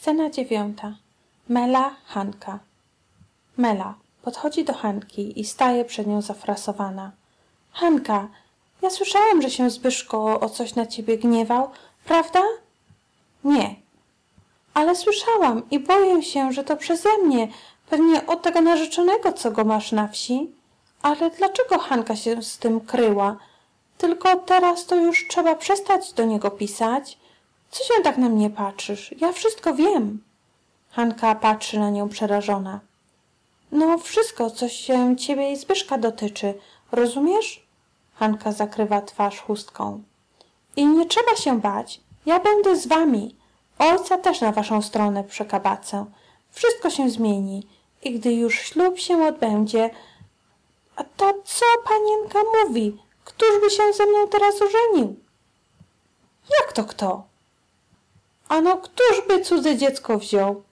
Scena dziewiąta. Mela, Hanka. Mela podchodzi do Hanki i staje przed nią zafrasowana. Hanka, ja słyszałam, że się Zbyszko o coś na ciebie gniewał, prawda? Nie. Ale słyszałam i boję się, że to przeze mnie, pewnie od tego narzeczonego, co go masz na wsi. Ale dlaczego Hanka się z tym kryła? Tylko teraz to już trzeba przestać do niego pisać. Co się tak na mnie patrzysz? Ja wszystko wiem. Hanka patrzy na nią przerażona. No wszystko, co się ciebie i Zbyszka dotyczy. Rozumiesz? Hanka zakrywa twarz chustką. I nie trzeba się bać. Ja będę z wami. Ojca też na waszą stronę przekabacę. Wszystko się zmieni. I gdy już ślub się odbędzie... A to co panienka mówi? Któż by się ze mną teraz ożenił? Jak to kto? Ano, któż by cudze dziecko wziął?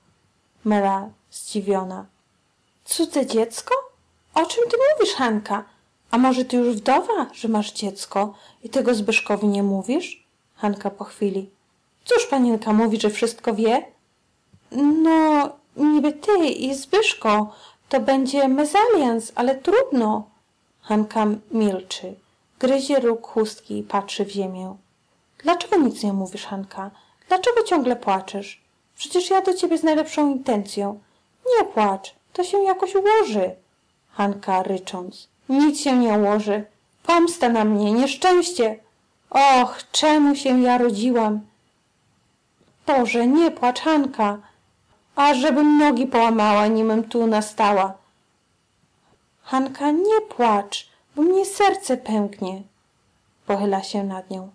Mela zdziwiona. Cudze dziecko? O czym ty mówisz, Hanka? A może ty już wdowa, że masz dziecko i tego Zbyszkowi nie mówisz? Hanka po chwili. Cóż panienka mówi, że wszystko wie? No, niby ty i Zbyszko. To będzie mezalians, ale trudno. Hanka milczy. Gryzie róg chustki i patrzy w ziemię. Dlaczego nic nie mówisz, Hanka? Dlaczego ciągle płaczesz? Przecież ja do ciebie z najlepszą intencją. Nie płacz, to się jakoś ułoży. Hanka rycząc. Nic się nie ułoży. Pomsta na mnie, nieszczęście. Och, czemu się ja rodziłam? Boże, nie płacz, Hanka. A żebym nogi połamała, nimem tu nastała. Hanka, nie płacz, bo mnie serce pęknie. Pochyla się nad nią.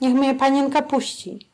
Niech mnie panienka puści.